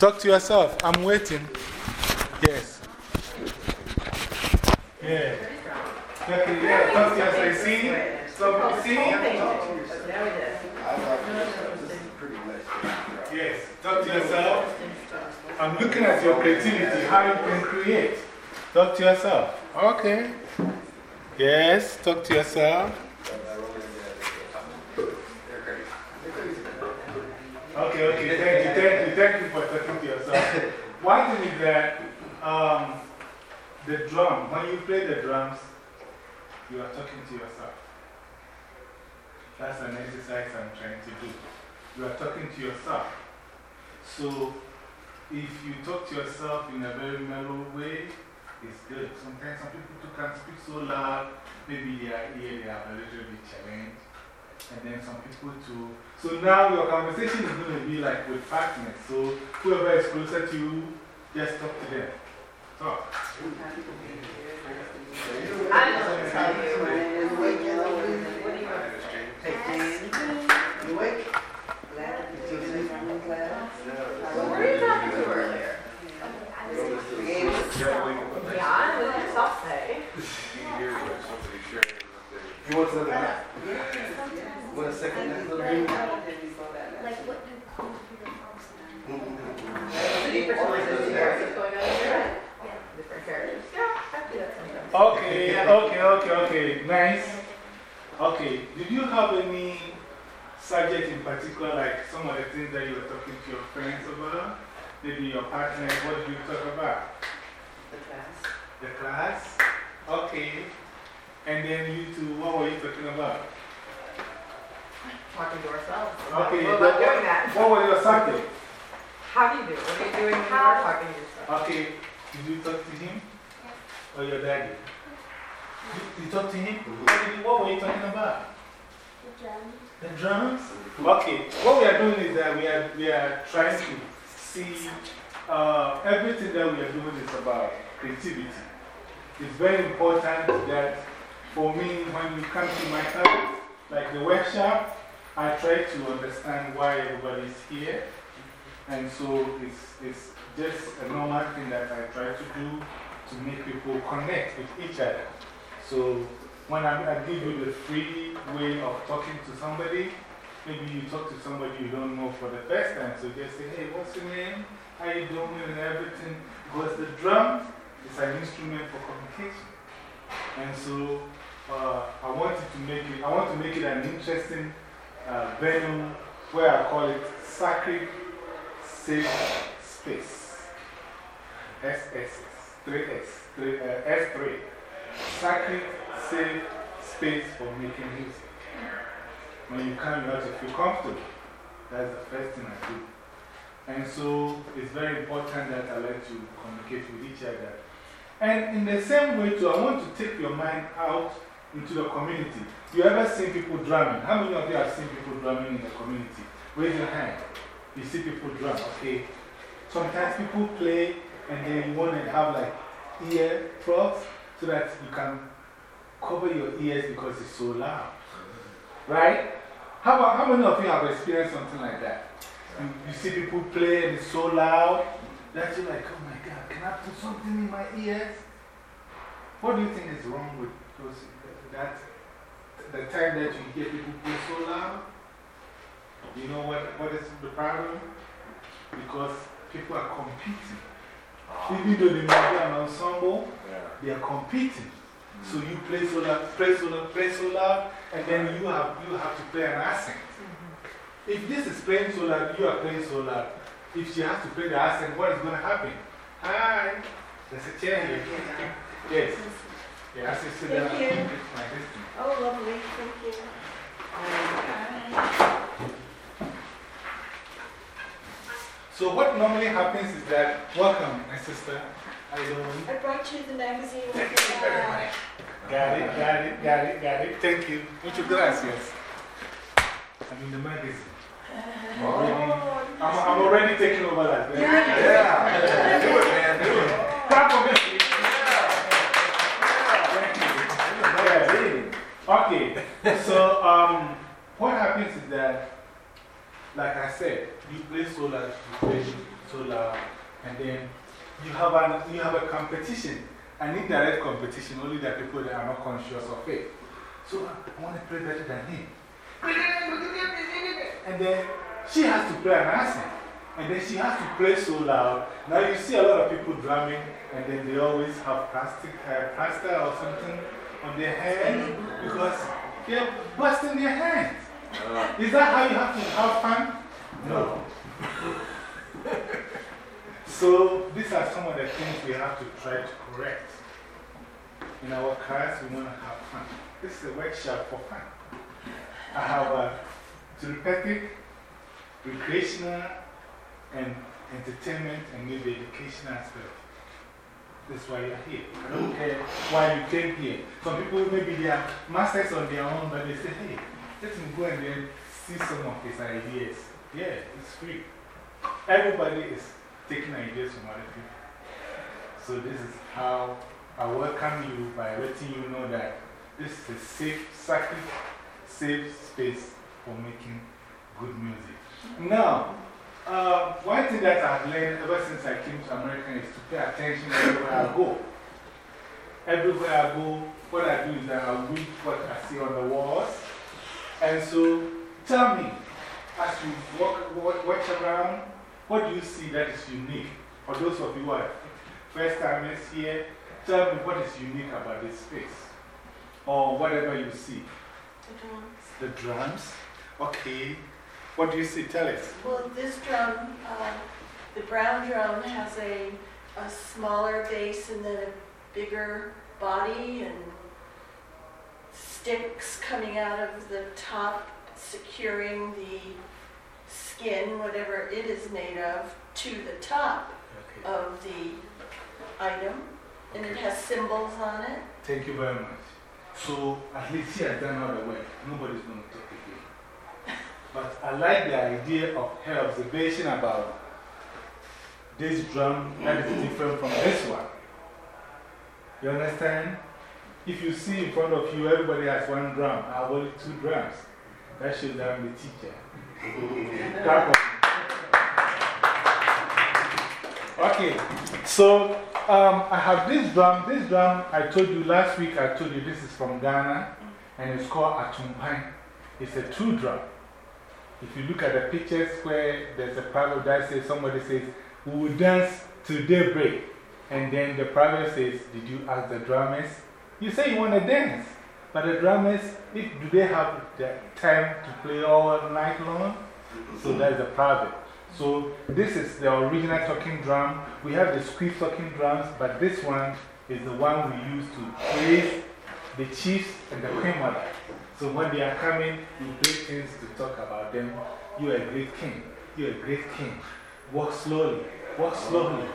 Talk to yourself. I'm waiting. Yes. Yeah. Okay, yeah. Talk to yourself. See? So, see? Yes. Talk to yourself. I'm looking at your creativity, how you can create. Talk to yourself. Okay. Yes. Talk to yourself. Okay, okay, thank you, thank you, thank you for yourself. One thing is that um, the drum, when you play the drums, you are talking to yourself. That's an exercise I'm trying to do. You are talking to yourself. So, if you talk to yourself in a very mellow way, it's good. Sometimes some people can speak so loud, maybe their ear they have a little bit challenged. And then some people too. So now your conversation is going to be like with partners. So whoever is closer to you, just talk to them. Talk. I don't you. What do you Take hands. You awake? Glad to see you in class. What were you to earlier? Creative. Yeah, I was in soft say. You want something? Want a second? that little bit? Like what you computer programs The different choices here, what's going on here. Different characters. Yeah, I do that sometimes. Okay, okay, okay, okay. Nice. Okay, did you have any subject in particular, like some of the things that you were talking to your friends about? Maybe your partners, what did you talk about? The class. The class? Okay. And then you two, what were you talking about? Talking to ourselves. Okay, What what, about doing that? what was your subject? How do you do it? What are you doing when you are talking to yourself? Okay, did you talk to him? Or your daddy? You, you talked to him? What, you, what were you talking about? the drums. The drums? Okay, what we are doing is that we are, we are trying to see uh, everything that we are doing is about creativity. It's very important that for me, when you come to my house, like the workshop, I try to understand why everybody is here. And so it's, it's just a normal thing that I try to do to make people connect with each other. So when I, I give you the free way of talking to somebody, maybe you talk to somebody you don't know for the first time. So just say, hey, what's your name? How you doing? And everything. Because the drum is an instrument for communication. And so uh, I wanted to make it, I want to make it an interesting uh, venue where I call it Sacred Safe Space. SS, 3S, 3, uh, S3. Sacred Safe Space for making music. When you come, you have to feel comfortable. That's the first thing I do. And so it's very important that I let you communicate with each other. And in the same way, too, I want to take your mind out into the community. You ever seen people drumming? How many of you have seen people drumming in the community? Raise your hand. You see people drum, okay? Sometimes people play and then you want to have like ear props so that you can cover your ears because it's so loud. Right? How, about, how many of you have experienced something like that? You, you see people play and it's so loud that you're like, oh my God, can I put something in my ears? What do you think is wrong with those, that, the time that you hear people play so loud? You know what, what is the problem? Because people are competing. Ah. Even though they might be an ensemble, they are competing. Mm. So you play so loud, play so loud, play so loud, and then you have, you have to play an accent. Mm-hmm. If this is playing so loud, you are playing so loud. If she has to play the accent, what is going to happen? Hi, there's a chair here. Yes. Yeah, I said, sit down. Thank you. My distance. Oh, lovely. Thank you. So, what normally happens is that, welcome, my sister. How you doing? I brought you the magazine with Thank you very much. Got it, got it, got it, got it. Thank you. Muchas gracias. I'm in the magazine. I'm already, oh, I'm, I'm already taking over that. Yeah. Do it, man. Do it. Oh. Clap for me. Thank you. Yeah, really. Okay, so um, what happens is that, like I said, you play so loud, you play so loud. And then you have, an, you have a competition, an indirect competition, only that people that are not conscious of it. So I want to play better than him. And then she has to play an accent. And then she has to play so loud. Now you see a lot of people drumming, and then they always have plastic, uh, plaster or something on their head because they're busting their hands. Is that how you have to have fun? No. so, these are some of the things we have to try to correct. In our class, we want to have fun. This is a workshop for fun. I have a therapeutic, recreational, and entertainment, and maybe education aspect. That's why you're here. I don't care why you came here. Some people, maybe they are masters on their own, but they say, hey, let me go and then see some of his ideas. Yeah, it's free. Everybody is taking ideas from other people. So, this is how I welcome you by letting you know that this is a safe, safe space for making good music. Now, uh, one thing that I've learned ever since I came to America is to pay attention everywhere I go. Everywhere I go, what I do is that I read what I see on the walls. And so, tell me, as you walk, walk, watch around, what do you see that is unique? For those of you who are first timers here, tell me what is unique about this space. Or whatever you see. The drums. The drums? Okay. What do you see? Tell us. Well, this drum, uh, the brown drum has a, a smaller bass and then a bigger body and sticks coming out of the top securing the skin, whatever it is made of, to the top Okay. of the item. And it has symbols on it. Thank you very much. So, at least she has done all the work. Nobody's going to talk again. But I like the idea of her observation about this drum that is different from this one. You understand? If you see in front of you, everybody has one drum. I have only two drums. That shows that I'm the teacher. Okay, so um, I have this drum. This drum, I told you last week, I told you this is from Ghana and it's called Atumpan. It's a two drum. If you look at the pictures where there's a that says, somebody says, we will dance till daybreak. And then the proverb says, Did you ask the drummers? You say you want to dance. But the drummers, if, do they have the time to play all night long? So that's the proverb. So this is the original talking drum. We have the squeeze talking drums, but this one is the one we use to praise the chiefs and the queen mother. So when they are coming, we play things to talk about them. You're a great king. You're a great king. Walk slowly. Walk slowly.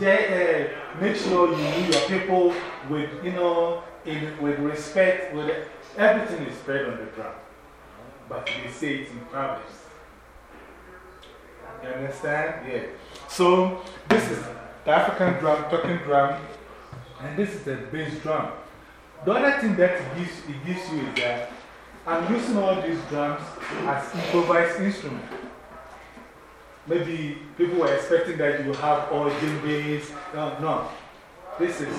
Uh, make sure you meet your people with, you know, in, with respect. With, everything is spread on the drum. But they say it in Proverbs. You understand? Yeah. So, this is the African drum, talking drum, and this is the bass drum. The other thing that it gives, it gives you is that I'm using all these drums as improvised instruments. Maybe people were expecting that you have all djembes. No, no. This is,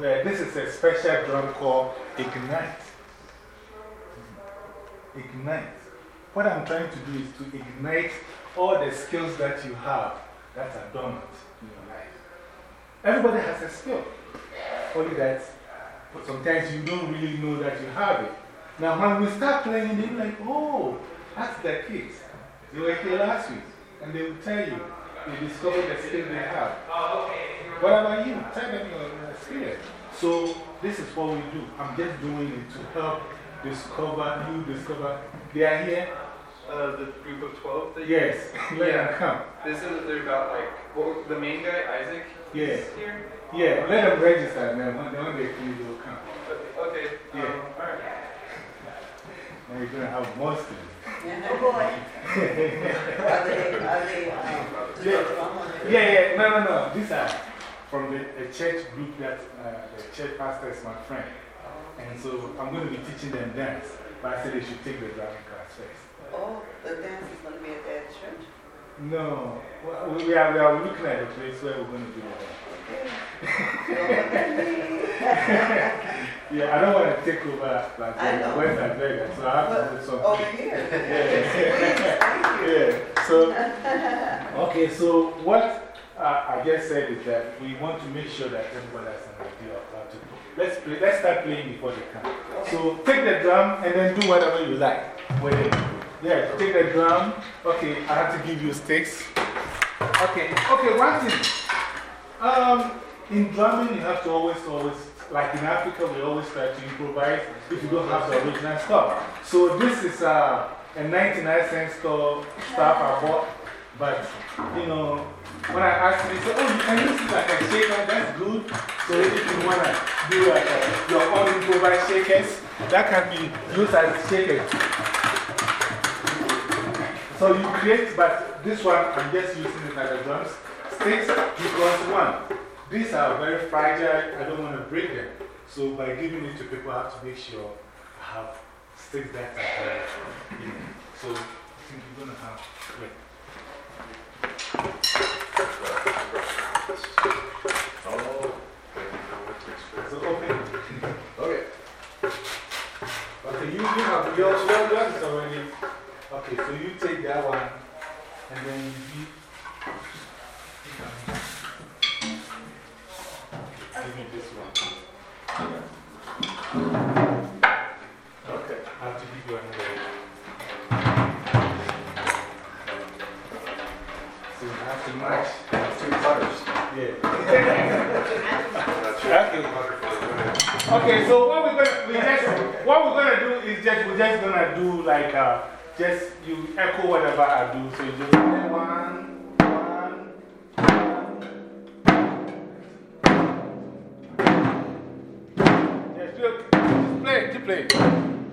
this is a special drum called Ignite. Ignite. What I'm trying to do is to ignite all the skills that you have that are dormant in your life. Everybody has a skill. Only that sometimes you don't really know that you have it. Now, when we start playing, they're like, oh, that's the kids. They were here last week. And they will tell you, they discovered the skill they have. What about you? Tell them your experience. So, this is what we do. I'm just doing it to help discover, you discover. They are here. Uh, the group of 12? that- Yes, let Yeah. them come. Said that they're about like, what, the main guy, Isaac? Yeah. is here? Yeah, let them register and then when, when they finish, they'll come. Uh, Okay. Yeah. Um, alright. Now you're going to have more students. Oh boy. Are they, are they, um, do they drum on it? Yeah, yeah, no, no, no. These are from the a church group that uh, the church pastor is my friend. And so I'm going to be teaching them dance. But I said they should take the drumming class first. Oh, the dance is going to be at their church? No. Well, We we are, we are looking at the place where we're going to do it. Yeah, I don't want to take over like I know. West Las Vegas, so I have to do something. Over here. Yeah. Please, thank you. Yeah, so, okay, so what uh, I just said is that we want to make sure that everybody has an idea of how to play. Let's, play, let's start playing before they come. So take the drum and then do whatever you like. Yeah, take the drum. Okay, I have to give you sticks. Okay, okay, one thing. Um, in drumming, you have to always, always, like in Africa, we always try to improvise if you don't have the original stuff. So this is a, a 99 cent store stuff I bought, but you know, when I asked them, they said, oh, you can use it like a shaker, that's good. So if you want to do like a, your own improvised shakers, that can be used as shakers. So you create, but this one, I'm just using it like a drums sticks because one, these are very fragile, I don't want to break them. So by giving it to people, I have to make sure I have sticks that are you. So I think you're going to have, wait. So open. Okay. Okay, you, you have yours, yours is already. Okay, so you take that one and then you. Give me this one. Okay. I have to give you another. So Okay. So what we're gonna, we just, what we're gonna do is just, we're just gonna do like, uh, just you echo whatever I do. So you just one, Just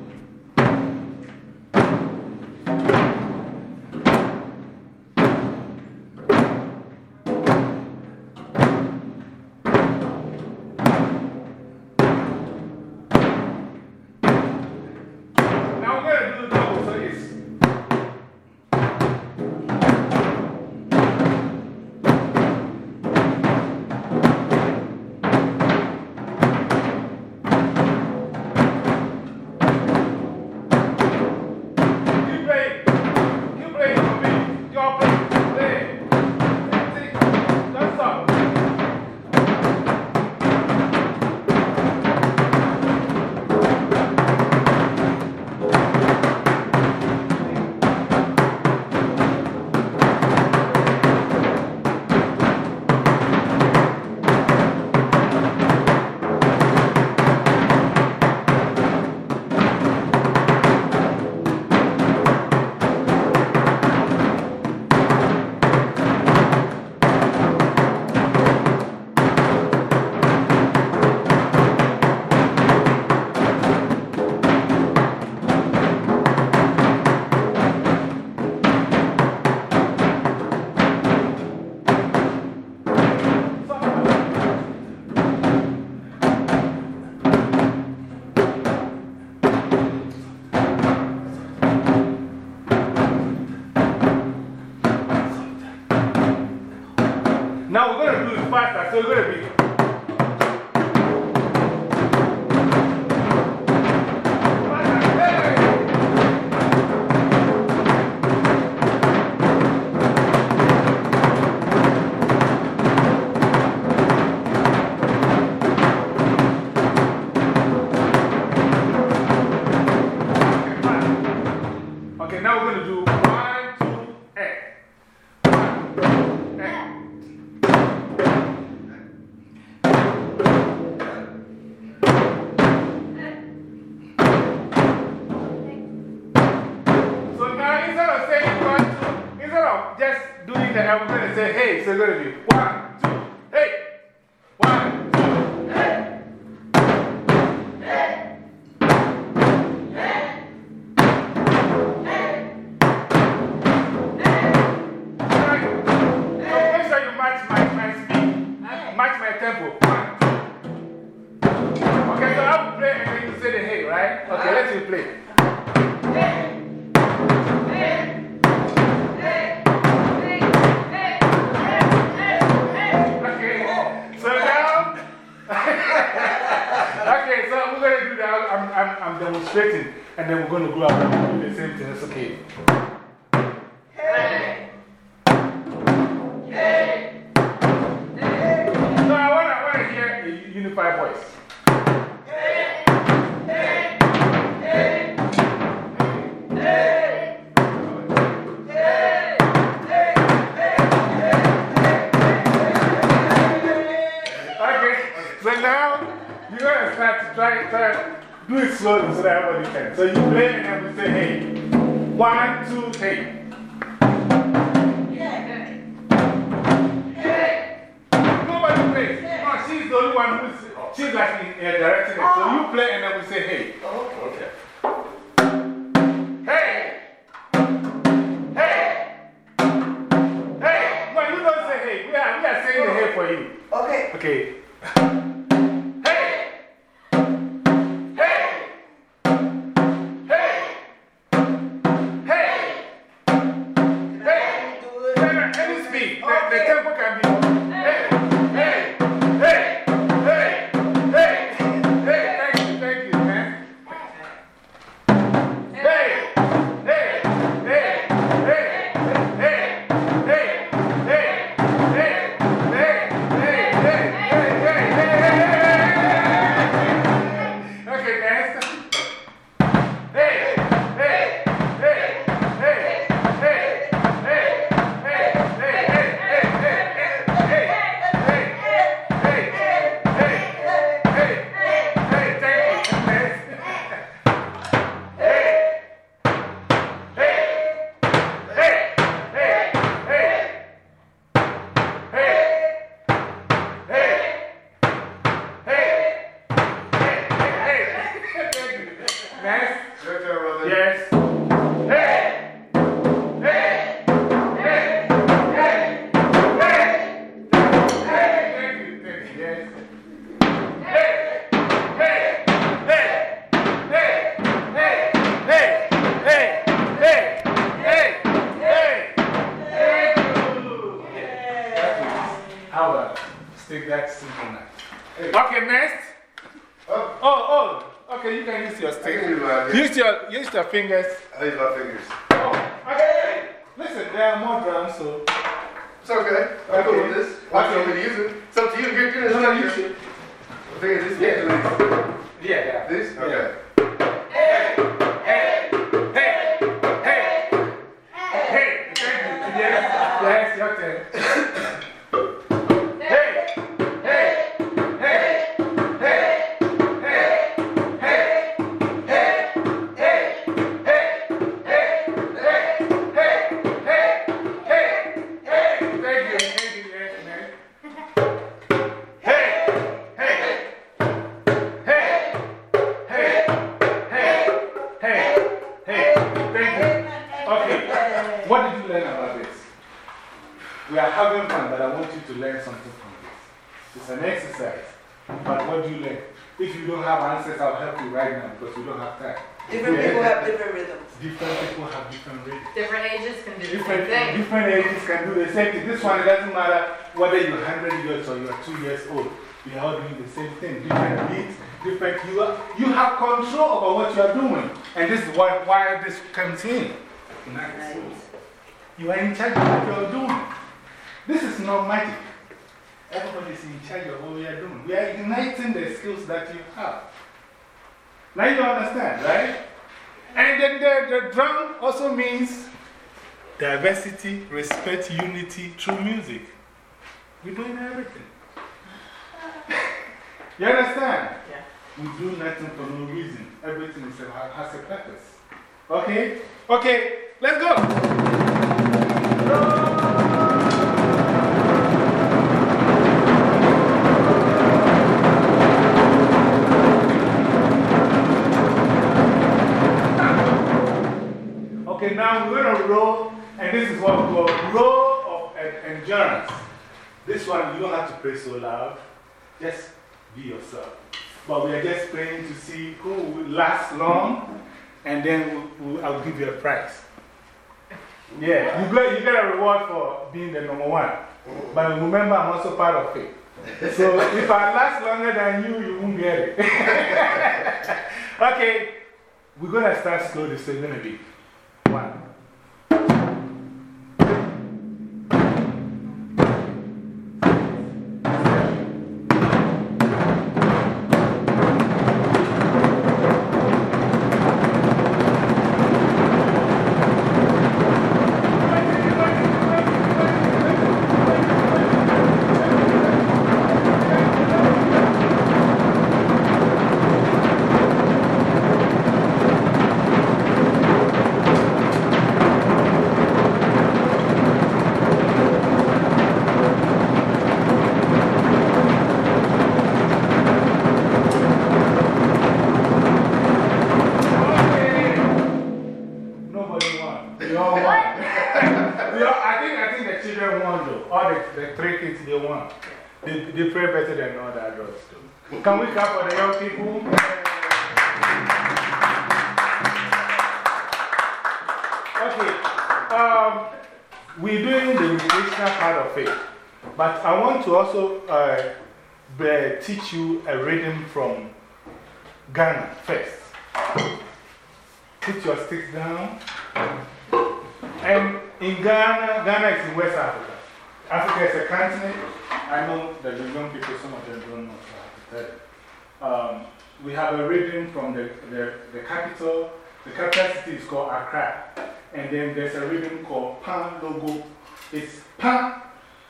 hey, it's to one, two, hey. One, two, hey. So make sure you match my, speed, match my tempo. Okay, so I will play and then you say the hey, right? Okay, let's you play. going to grow up and do the same thing, it's okay. Okay, now we're going to row, and this is what we call row of endurance. This one, you don't have to pray so loud. Just be yourself. But we are just praying to see who will last long, and then we'll, we'll, I'll give you a prize. Yeah, you get, you get a reward for being the number one. But remember, I'm also part of it. So if I last longer than you, you won't get it. okay, we're going to start slowly, so it's going to be one. To also uh, teach you a rhythm from Ghana first. Put your sticks down. And in Ghana, Ghana is in West Africa. Africa is a continent. I know that the young people, some of them don't know, so. Um, we have a rhythm from the, the, the capital. The capital city is called Accra. And then there's a rhythm called Pan Logo. It's Pan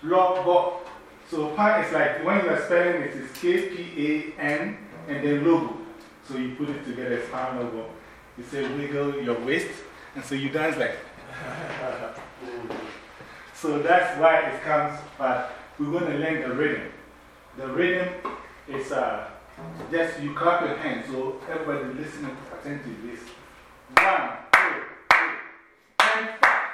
Logo. So Pan is like when you are spelling it, it's K P A N and then logo. So you put it together as Kpanlogo. You say wiggle your waist, and so you dance like. so that's why it comes, but we're going to learn the rhythm. The rhythm is uh, just you clap your hands, so everybody listening attentively. One, two, three, and five.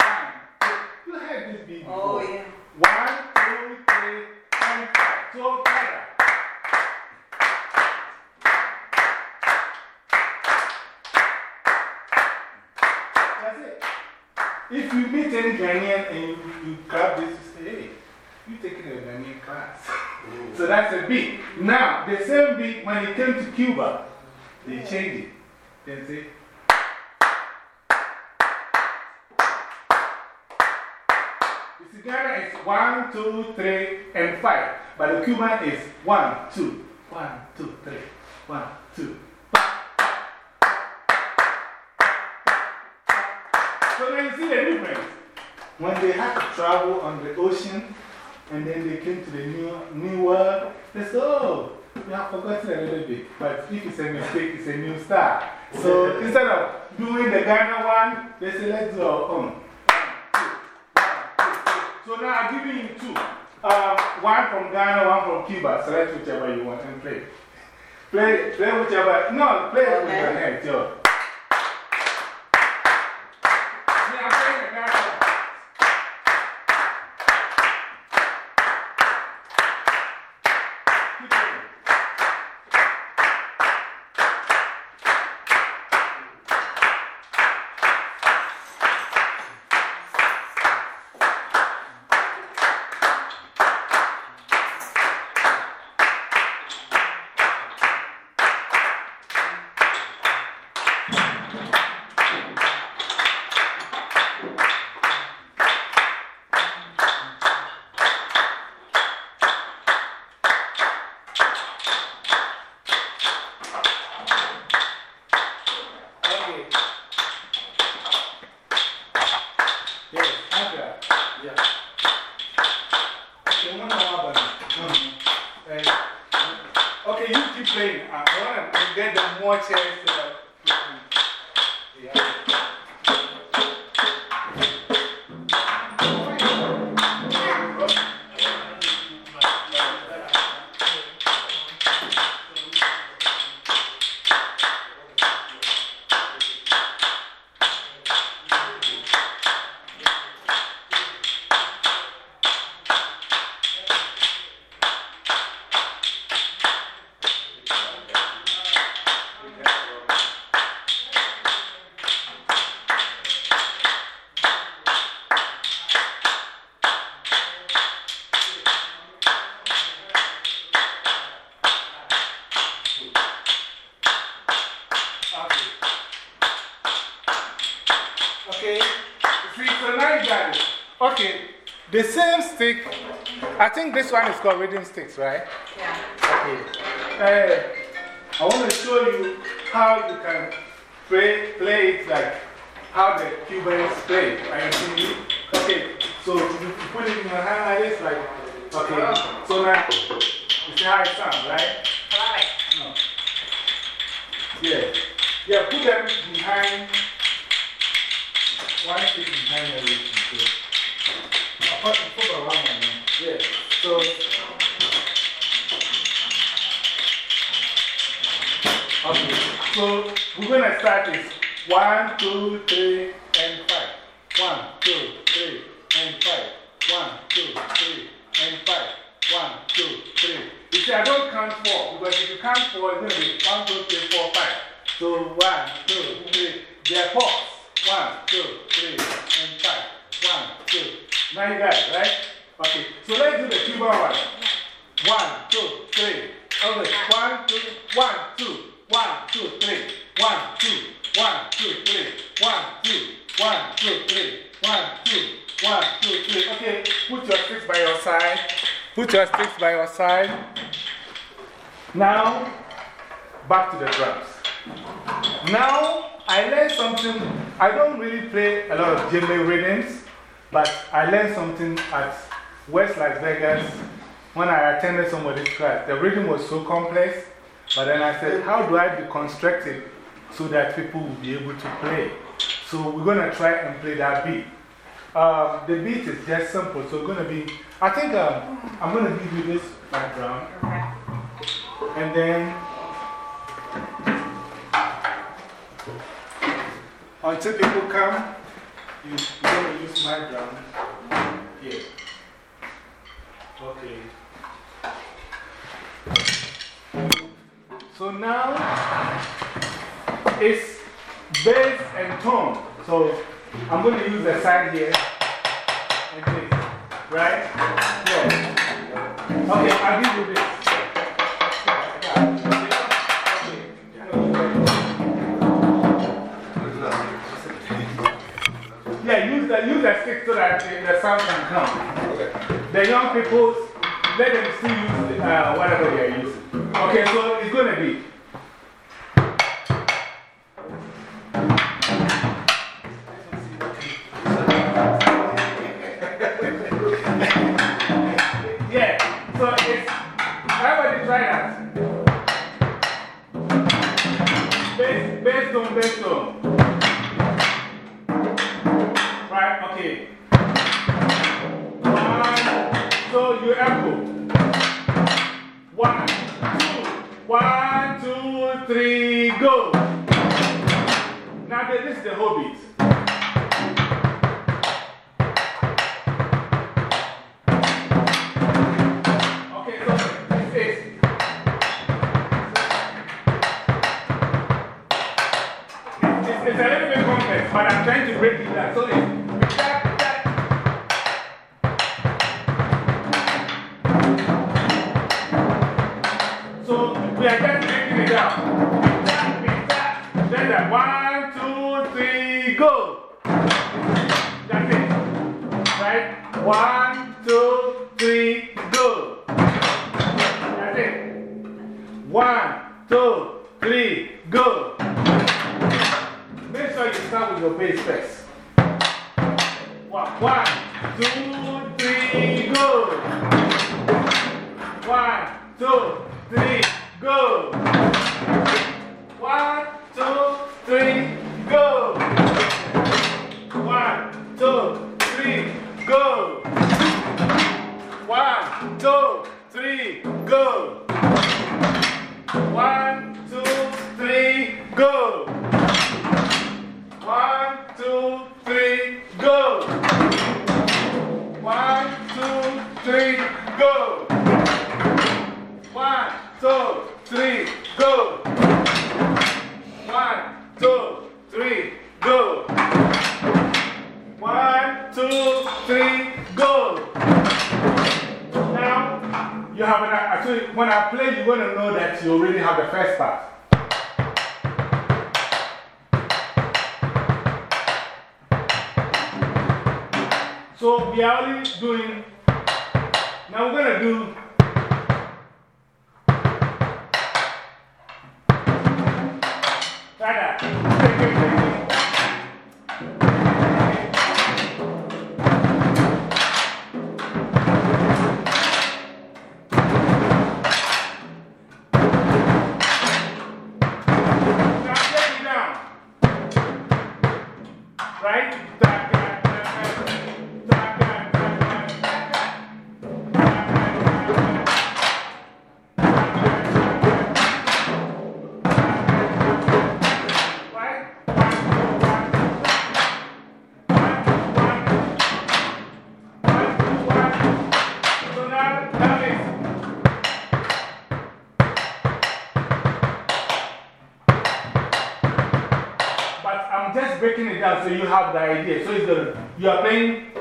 One, two. You heard this beat before. Oh, yeah. One, two, three, and five. So together. That's it. If you meet any Ghanaian and you, you grab this, you say, hey, you taking a Ghanaian class. so that's. Now, the same beat, when it came to Cuba, they changed it. They say, see, Ghana is one, two, three, and five. But the Cuban is one, two, one, two, three, one, two, So you see the difference. When they had to travel on the ocean and then they came to the new, new world, they said, oh, we have forgotten a little bit. But if it's a mistake, it's a new start. So instead of doing the Ghana one, they say, let's do our own. So now I'm giving you two. Um, one from Ghana, one from Cuba. Select whichever you want and play. Play, play whichever. No, play with your hands. Yo. Think this one is called rhythm sticks, right? Yeah. Okay. Uh, I want to show you how you can play, play it like how the Cubans play. Are you seeing it? Okay, so you put it in your hand like this, like, okay. So now, you see how it sounds, right? Right. No. Yeah. Yeah, put them behind, one stick behind everything. So. Okay, so we're to start this. One, two, three, and five. One, two, three, and five. One, two, three, and five. One, two, three. You see, I don't count four because if you count four, it's going to be one, two, three, four, five. So one, two, three. They're pause. One, two, three, and five. One, two. Now you got it, right? Okay, so let's do the Cuban one. One, two, three. Okay, one, two, one, two, one, two, three, one, two, one, two, three, one, two, one, two, three, one, two, one, two, three. Okay, put your sticks by your side. Put your sticks by your side. Now, back to the drums. Now, I learned something. I don't really play a lot of djembe rhythms, but I learned something at West Las Vegas when I attended somebody's class. The rhythm was so complex, but then I said, how do I deconstruct it so that people will be able to play? So we're going to try and play that beat. Um, the beat is just simple, so it's going to be, I think um, I'm going to give you this background. And then, until people come, you, you're going to use my drum here. Okay. So now it's bass and tone. So I'm going to use the side here right? Yeah. Okay, I'll give you this. Yeah, use the, use the stick so that the, sound can come. The young people, let them still use uh, whatever they are using. Okay, so it's going to be. One, two, three, go. One, two, three, go. One, two, three, go. One, two, three, go. One, two, three, go. One, two, three, go. One, two, three, go. Now, you have an, uh, so when I play, you're going to know that you already have the first part. So we are only doing, now we're going to do. Dada, you are playing.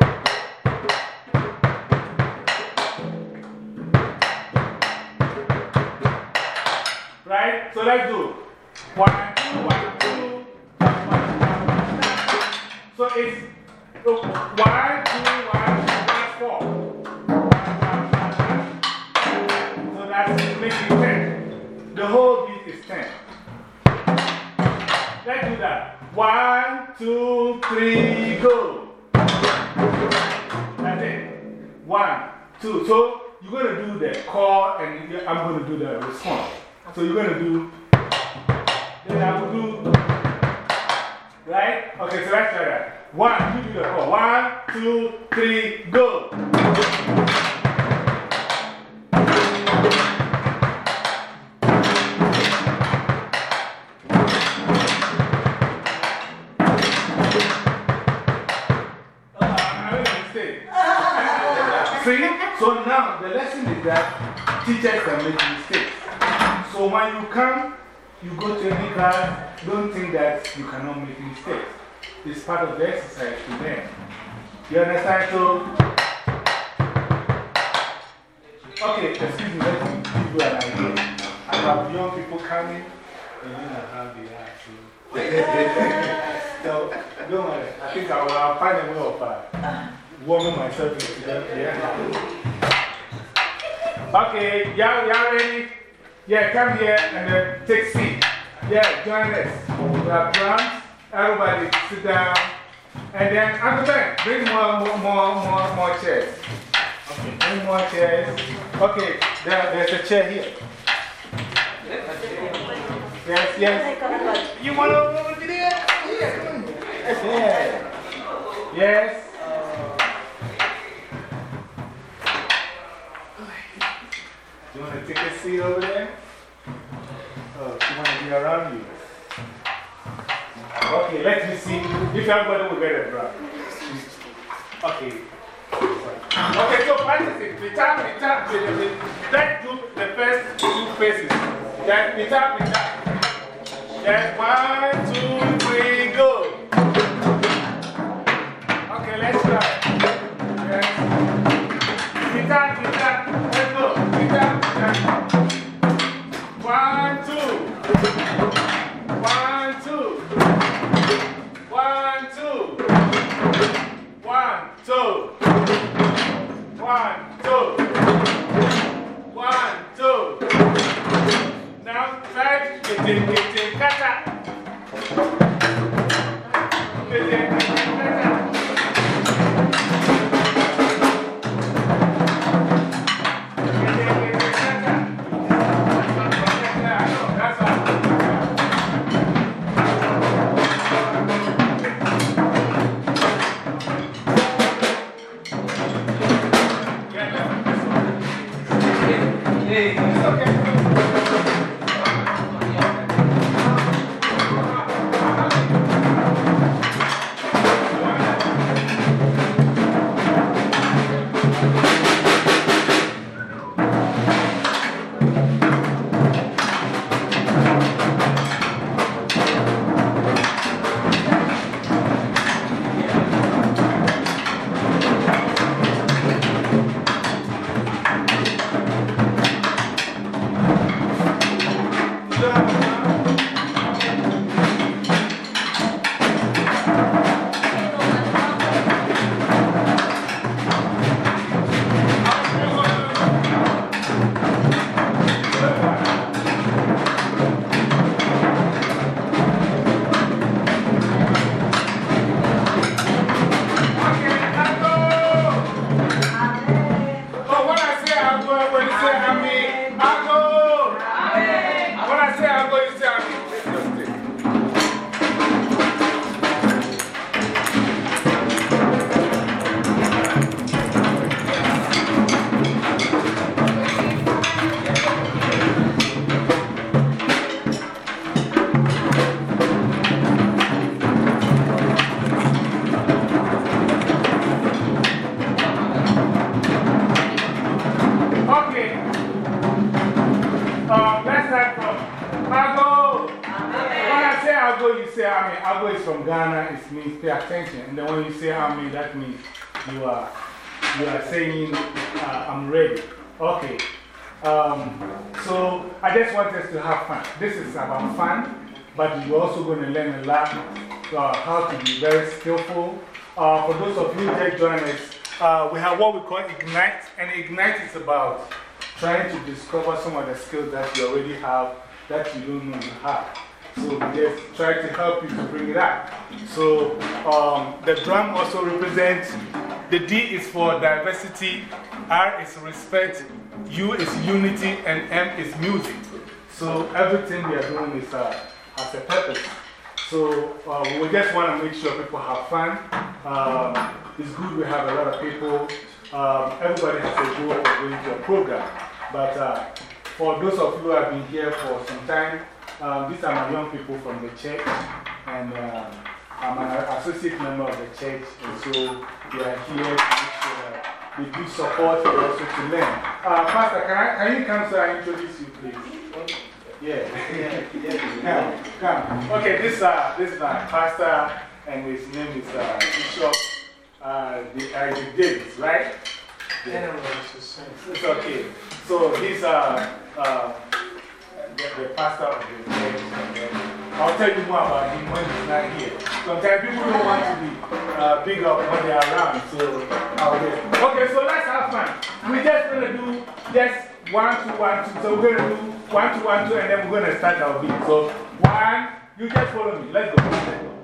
Three, go. See? So now the lesson is that teachers can make mistakes. So when you come, you go to any class, don't think that you cannot make mistakes. It's part of the exercise to learn. You understand? So, okay, excuse me, let me give you an idea. I have young people coming, and you know how they are. So, don't worry. I think I will I'll find a way of uh, warming myself into them. Yeah. Okay, y'all y'all ready? Yeah, come here and then take seat. Yeah, join us. We have drums. Everybody sit down. And then, Uncle Ben, bring more, more, more, more, more chairs. Okay, bring more chairs. Okay, there, there's a chair here. Yes, yes. You want to over there? On. Yeah. Yes. You want to take a seat over there? Oh, you want to be around you? Okay, let me see if everybody will get a drum. Okay. Okay, so practice it. Tap, we we- let's do the first two phases. Then we tap. Then one, two, three, go. Okay, let's try. Two. One, two. One, two. Now, try getting, getting, kata. Getting, getting, fun. This is about fun, but you're also going to learn a lot uh, how to be very skillful. Uh, for those of you that join us, uh, we have what we call Ignite, and Ignite is about trying to discover some of the skills that you already have that you don't know you have. So we just try to help you to bring it up. So um, the drum also represents the D is for diversity, R is respect, U is unity, and M is music. So everything we are doing is uh, has a purpose. So uh, we just want to make sure people have fun. Um, it's good we have a lot of people. Um, everybody has a goal of going to a program. But uh, for those of you who have been here for some time, um, these are my young people from the church. And um, I'm an associate member of the church. And so they are here to that they do support and also to learn. Uh, Pastor, can, I, can you come so I introduce you, please? Yeah. Come, come. Okay, this, uh, this is my pastor, and his name is uh, Bishop uh, the, uh, the Davis, right? Yeah. It's okay. So he's uh, uh, the, the pastor of the church. I'll tell you more about him when he's not here. Sometimes people don't want to be uh, big up when they're around. So, I'll just, okay, so let's have fun. We're just going to do just one, two, one, two. So we're going to do one, two, one, two, and then we're going to start our beat. So, one, you just follow me. Let's go. Let's go.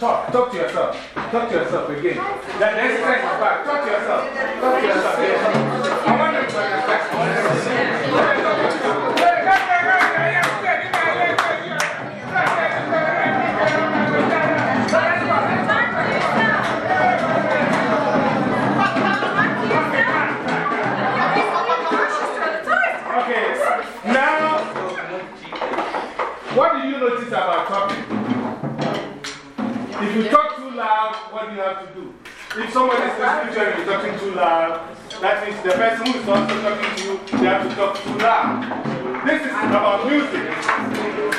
Talk, talk to yourself. Talk to yourself again. That, that's the next part. Talk to yourself. Talk to yourself. I want you to understand. What do you notice about talking? If you talk too loud, what do you have to do? If somebody is listening to you talking too loud, that means the person who is also talking to you, they have to talk too loud. This is about music.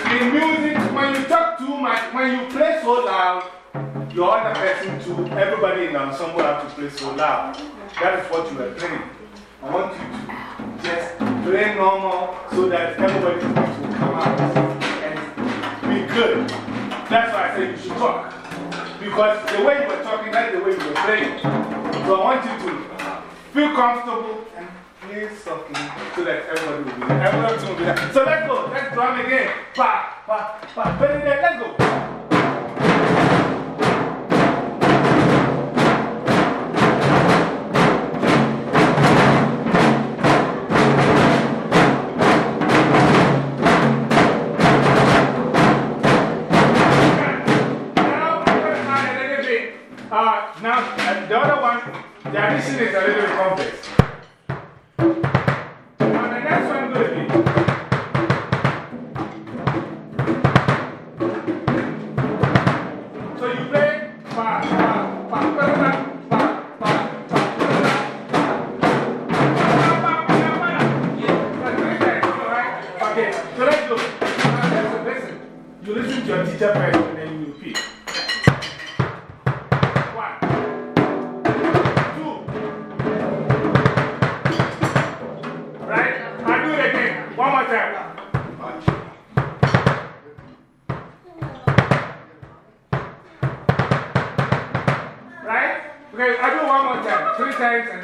In music, when you talk too much, when you play so loud, your other person too, everybody in the ensemble have to play so loud. That is what you are playing. I want you to just play normal so that everybody's voice will come out and be good. That's why I said you should talk. Because the way you were talking, that's the way you were playing. So I want you to feel comfortable and play something so that everybody will be there. Everybody will be there. So let's go. Let's drum again. Pa, pa, pa. Let's go. Now, uh, the other one, the addition is a little bit complex.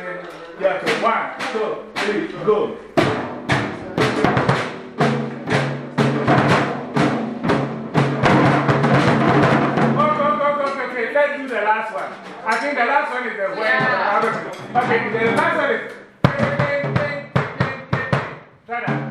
Yeah, okay. One, two, three, go. Go, go, go, go, go. Okay, let's do the last one. I think the last one is the one. Yeah. Okay, the last one is. Try that.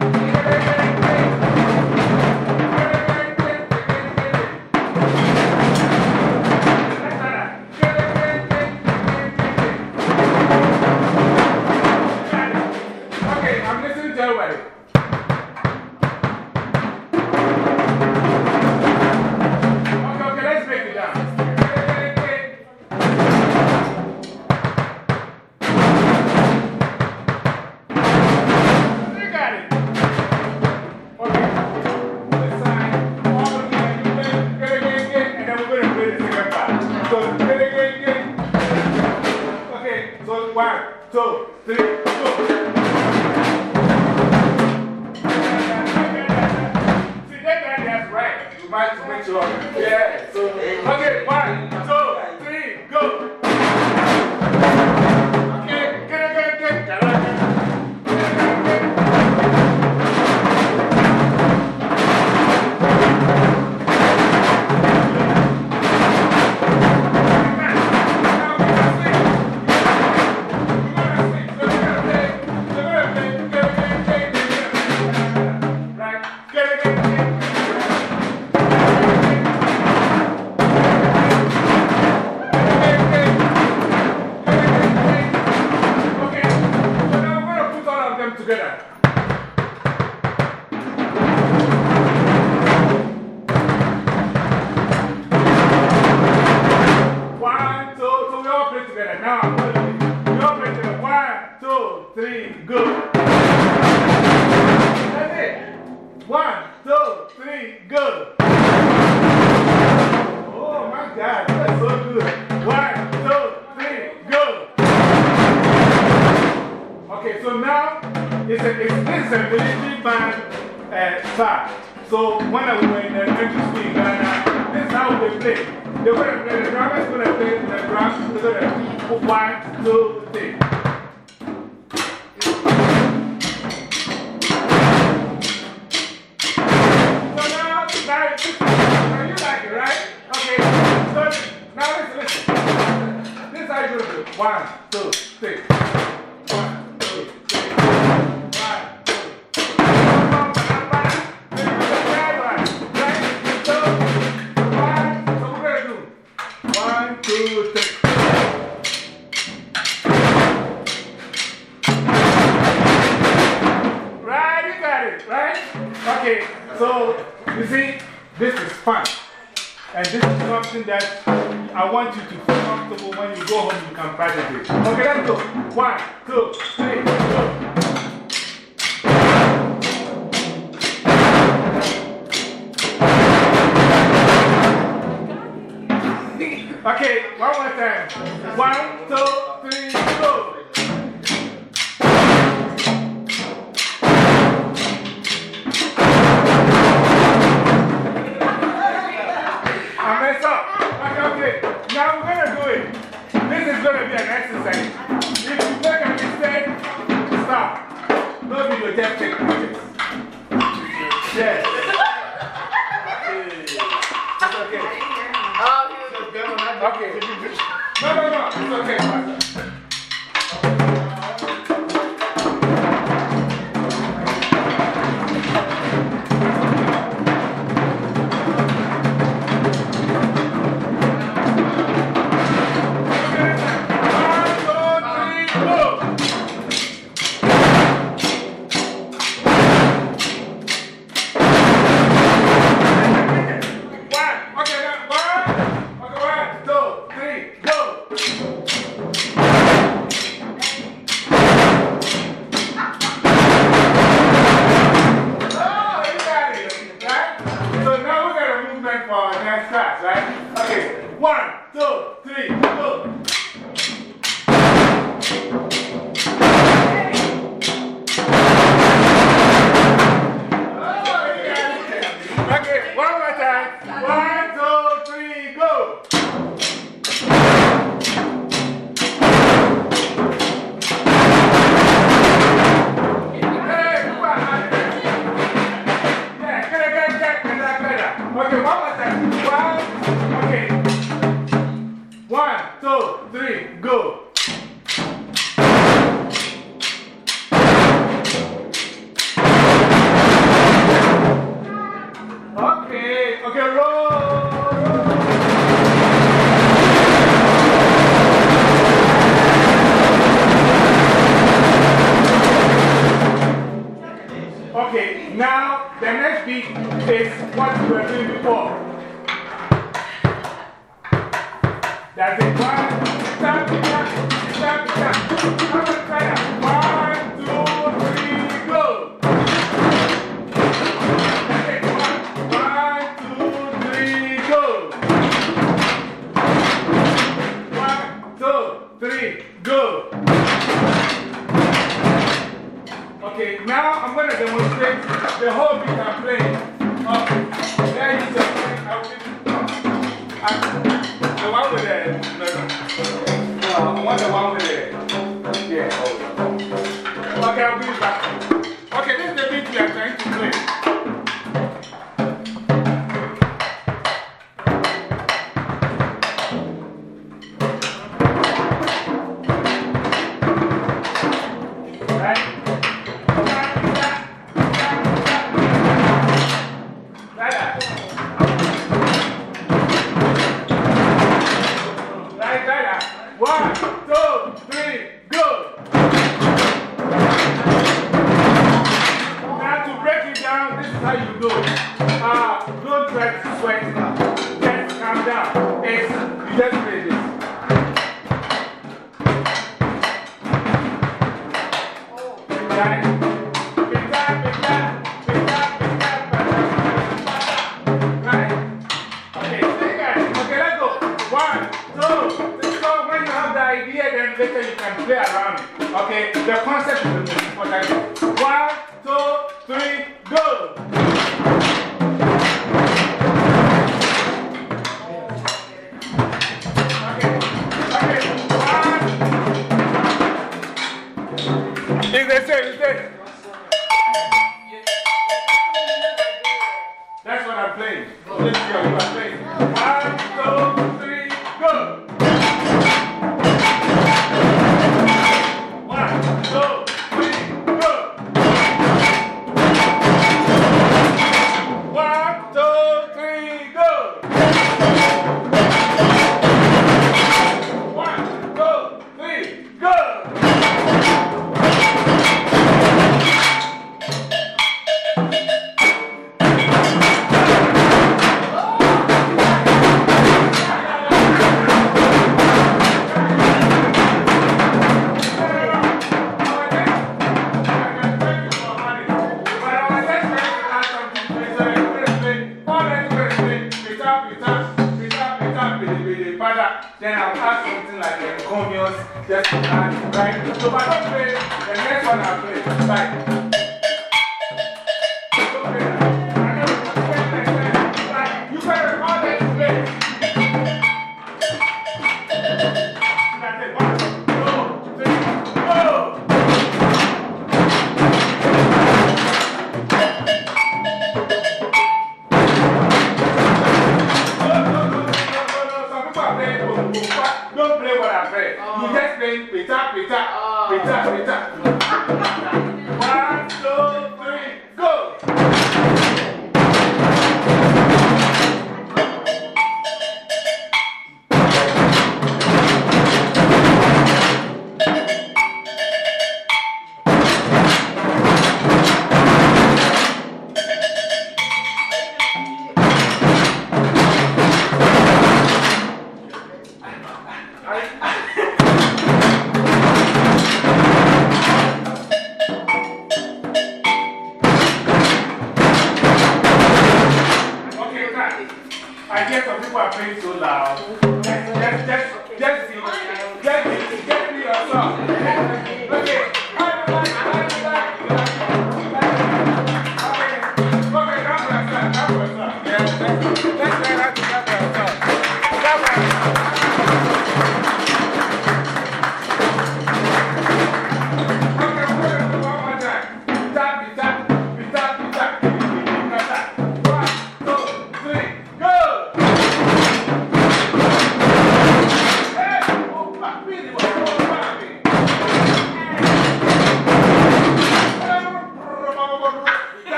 To put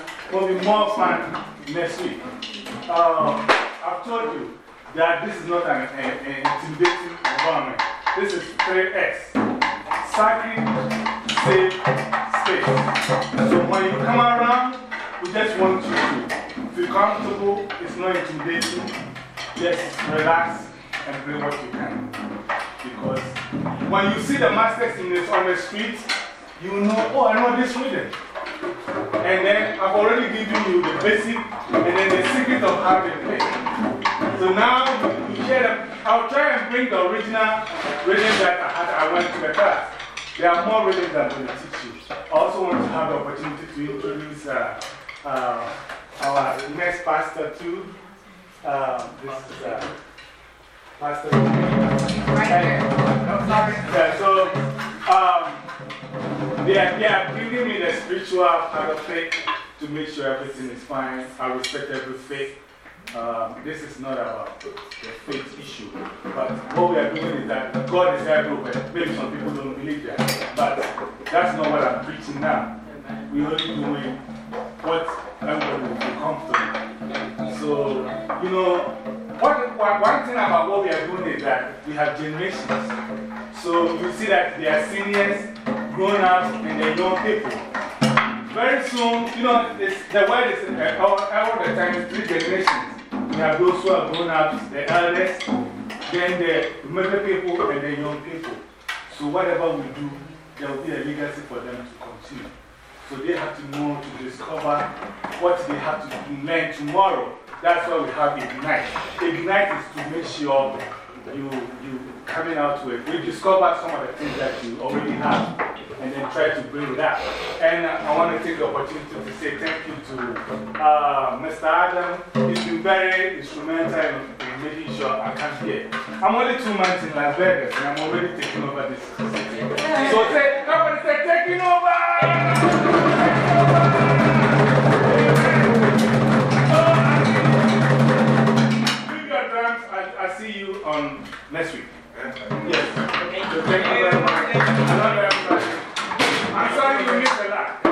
fun, maybe more fun next week. Uh, I've told you that this is not an, intimidating environment. This is 3X. Sacred, safe space. So when you come around, we just want you to feel comfortable. It's not intimidating. Just relax and bring what you can. Because when you see the masters in this, on the street, you know, oh, I know this rhythm. And then I've already given you the basic and then the secret of how they play. So now you share them. I'll try and bring the original rhythm that I, had, I went to the class. There are more rhythms that I'm going to teach you. I also want to have the opportunity to introduce uh, uh, our next pastor too. Uh, this is uh, Pastor. Right here. Yeah, so um, they, are, they are giving me the spiritual part of it to make sure everything is fine. I respect every faith. Um, this is not about the faith issue. But what we are doing is that God is everywhere. Maybe some people don't believe that. But that's not what I'm preaching now. We're only doing what everybody will feel comfortable. So, you know, what, one, one thing about what we are doing is that we have generations. So you see that there are seniors, grown ups, and then young people. Very soon, you know, the word is uh, all, all the time is three generations. We have those who are grown ups, the elders, then the middle people, and the young people. So whatever we do, there will be a legacy for them to continue. So they have to know to discover what they have to learn tomorrow. That's why we have Ignite. Ignite is to make sure you, you coming out with, we discover some of the things that you already have and then try to it up. And I want to take the opportunity to say thank you to uh, Mr. Adam. He's been very instrumental in, in making sure I come here. I'm only two months in Las Vegas and I'm already taking over this city. So say, everybody say, taking over! Bring your thank you very much. I love everybody. I'm sorry you missed a lot.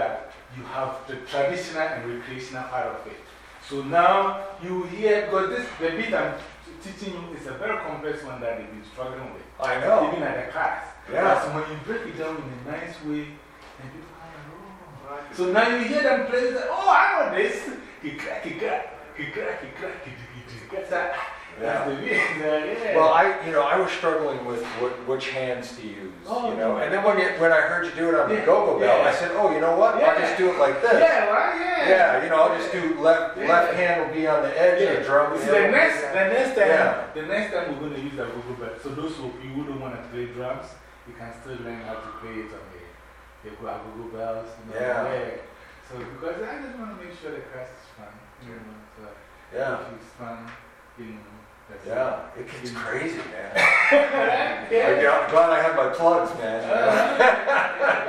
That you have the traditional and recreational part of it. So now you hear, because this, the beat I'm teaching you is a very complex one that they've been struggling with. I know. Even at the class. Yeah. So when you break it down in a nice way, and people oh. So now you hear them play, oh, I know this. He crack, he crack, Yeah. Yeah. Well, I, you know, I was struggling with what, which hands to use, Oh, you know. And then when, you, when I heard you do it on the Yeah, go-go bell, yeah. I said, oh, you know what? I'll just do it like this. Yeah, right? Yeah. Yeah, you know, I'll just do left, Yeah. left hand will be on the edge of the drum. See, the next, the next time, Yeah. the next time we're going to use a go-go bell. So those who you wouldn't want to play drums, you can still learn how to play it on the, the go-go bells. You know, Yeah. So because I just want to make sure the class is fun. You know, so Yeah. if it's fun, you know. Yeah, it gets crazy, man. Yeah. Like, I'm glad I have my plugs, man.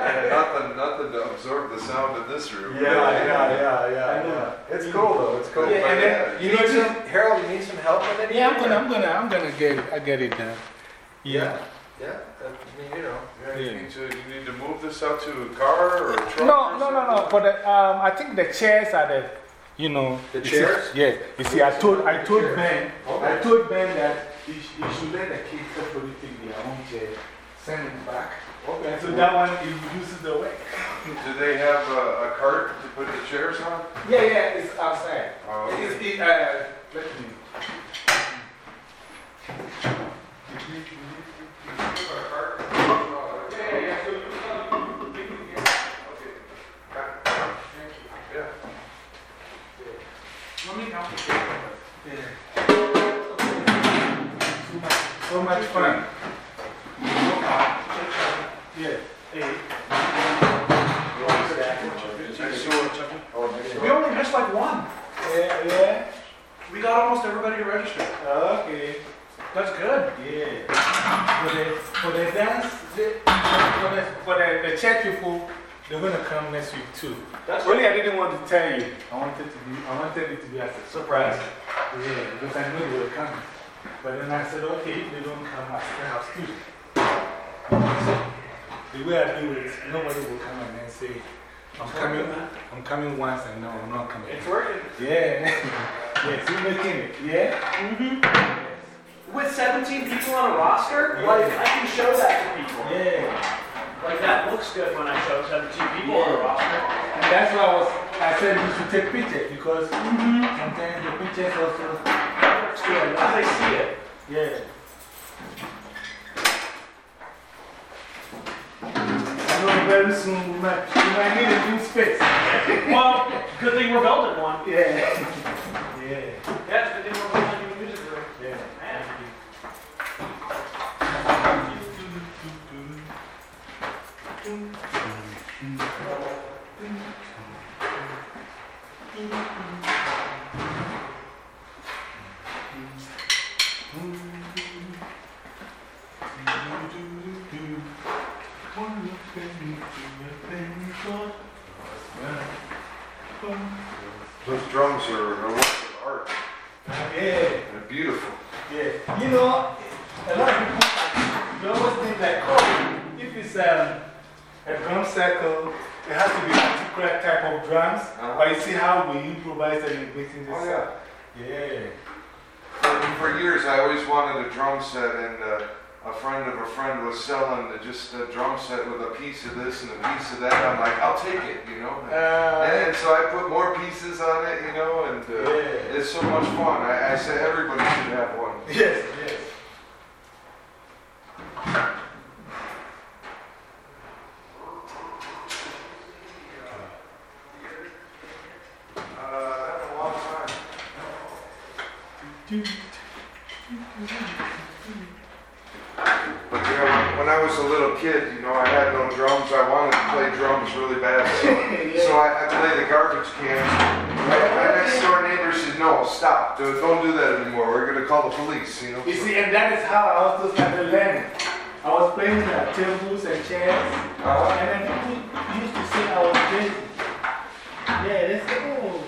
Yeah, nothing, nothing to absorb the sound in this room. Yeah, yeah, yeah, yeah, yeah. It's cool though, it's cool. Yeah, and then- you need some, Harold, you need some help with it? Yeah, I'm gonna, I'm gonna, I'm gonna get I get it done. Yeah, yeah, that, I mean, you know. Yeah, you need to, you need to move this out to a car or a truck? No, or no, no, no. something? For the, um, I think the chairs are the, you know. The you see- Yeah. You see, I told, I told chairs. Ben, Okay. I told Ben that he, he should let the kids separately take their own chair, send it back. Okay. So that one, it reduces the weight. Do they have a, a cart to put the chairs on? Yeah, yeah, it's outside. Oh, okay. It's, it, uh, let me. Yeah, So much, fun. Yeah. We only missed like one. Yeah, yeah. We got almost everybody to register. Okay. That's good. Yeah. For the, for the dance, the, for, the, for the, the church people, they're going to come next week too. That's Only I didn't want to tell you. I wanted, to be, I wanted it to be as a surprise. Surprise. Yeah, because I knew they were coming. But then I said, okay, if they don't come, I still have students. The way I do it, nobody will come and then say, I'm coming, I'm coming once and no, I'm not coming. It's working. Yeah. yes, you're making it. Yeah? Mm-hmm. With 17 people on a roster, like, I can show that to people. Yeah. Like, that looks good when I show 17 people on a roster. And that's why I was, I said you should take pictures because sometimes the pictures also. Looks good, as I see it. Yeah. I know very soon we might, we might need a new space. Well, good thing we're building one. Yeah. Yeah. Know, a lot of people, they always think like, oh, if it's um, a drum circle, it has to be a particular type of drums. -huh. But you see how we improvise and everything this Oh, yeah. Yeah. For, for years, I always wanted a drum set, and uh, a friend of a friend was selling just a drum set with a piece of this and a piece of that. I'm like, I'll take it, you know. Uh, And so I put more pieces on it, you know, and uh, Yeah. it's so much fun. I, I say everybody should have one. yes, yes. Uh, that's a long time. But you know, when- when I was a little kid, you know, I had no drums. I wanted to play drums really bad, so, so I, I played the garbage can. My, my next door neighbor said, "No, stop! Don't don't do that anymore. We're gonna call the police." You know. You see, and that is how I also started learning. I was playing at tables and chairs, Uh-huh. and then people used to say I was crazy. Yeah, they say, oh.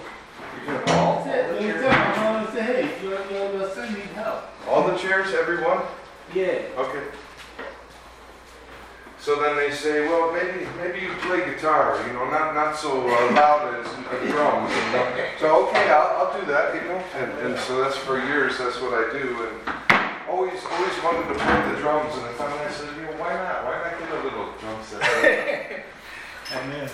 You all, Say, they tell my mom, say, hey, your, your, your son needs help. all the chairs, everyone. Yeah. Okay. So then they say, well, maybe maybe you play guitar, you know, not not so uh, loud as uh, drums. You know? So okay, I'll, I'll do that, you know. And, and so that's for years. That's what I do, and always always wanted to play the drums. And I finally said, you know, why not? Why not get a little drum set? Amen.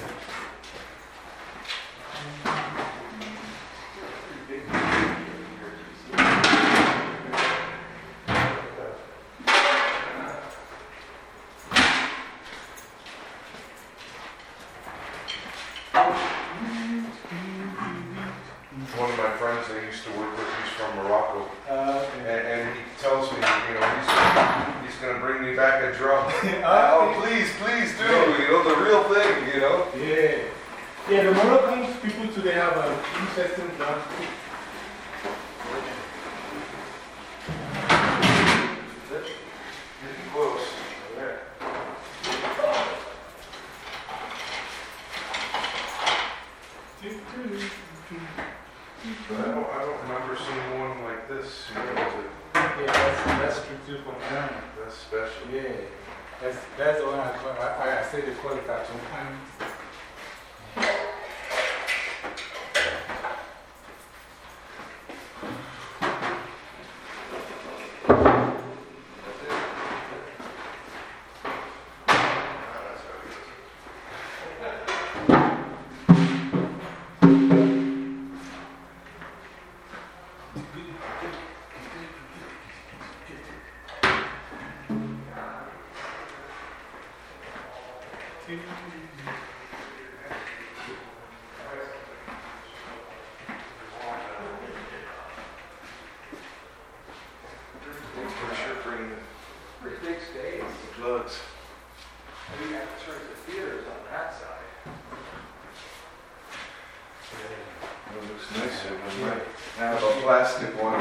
I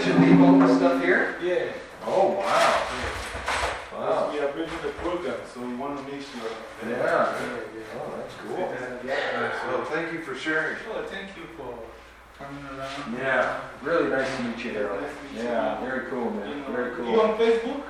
Wow, so they let you leave all the stuff here? Yeah. Oh, wow. Wow. We are building the program, so we want to make sure. Yeah. Yeah, yeah. Oh, that's cool. Yeah, yeah. Well, thank thank you for sharing. Oh, thank you for coming around. Yeah, really nice to meet you, Harold. Nice to meet you. Yeah, very cool, You man. know, Very You on Facebook?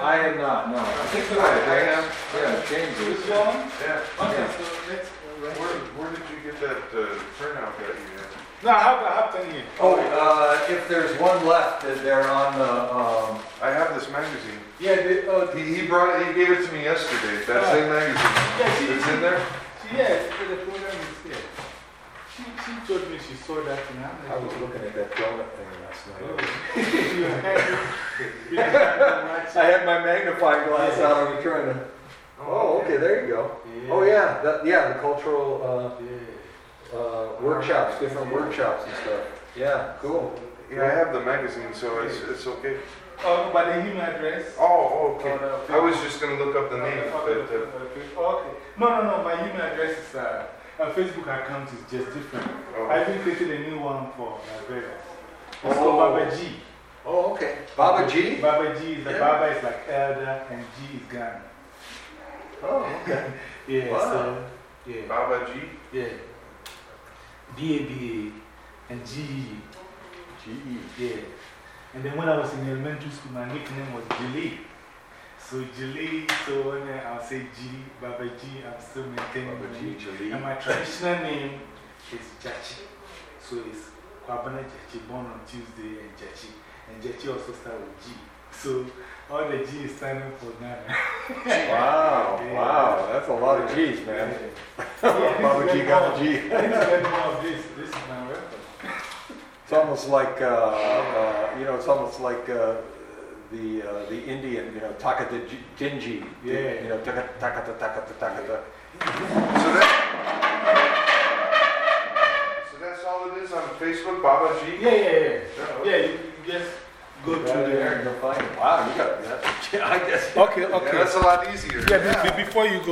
I am not, no. I think Good, I am. Yeah, James You is. go on? Yeah. Okay, Yeah. so let's. Where, where did you get that uh, turnout that you had? No, I have, I have 10 here. Oh, uh, if there's one left, they're on the, um, I have this magazine. Yeah, they, oh, He, he brought it, he gave it to me yesterday, that same magazine. yeah, she, It's in there? she, yes, the program is here. She, she told me she saw that thing. I'm I was looking at that donut thing last oh. night. You had it. You had it. I had my magnifying glass out, I was trying to. Oh, okay, there you go. Oh, yeah, that, yeah, the cultural, Yeah. Uh, workshops, different workshops and stuff. Yeah, cool. Yeah, I have the magazine, so it's, it's okay. Oh, but the email address? Oh, okay. Oh, I was just gonna look up the Okay, name, okay, but, uh, okay. No, no, no, my email address is, uh, uh, Facebook account is just different. Oh. I've been creating a new one for Las Vegas. It's Oh. called Baba G. Oh, okay. Baba G? Baba G is the Yeah. Baba is like elder and G is Ghana. Oh, okay. Yeah, Wow. so, yeah, Baba G? yeah. B A B A and G E. G-E. Yeah. And then when I was in elementary school, my nickname was Julie. So Julie, so when I- I'll say G, Baba G, I'm still maintaining Baba my G, name. Julie. And my traditional name is Gyasi. So it's Kwabena Gyasi, born on Tuesday, and Gyasi. And Gyasi also starts with G. So all the G is standing for Ghana. Wow, Yeah. wow, that's a lot of G's, man. Yeah, Baba G got the I G. need to get more of this. This is my record. It's almost like, uh, uh, you know, it's almost like uh, the, uh, the Indian, you know, Takata Dinji. Yeah. You know, Takata Takata Takata Takata. So that, so that's all it is on Facebook, Baba G? Yeah, yeah, yeah. Yeah. Yeah, you you just go Go through through there there. and you'll find it. Wow, you got that. I guess. Okay, Yeah, that's a lot easier. Yeah, be- be- before you go,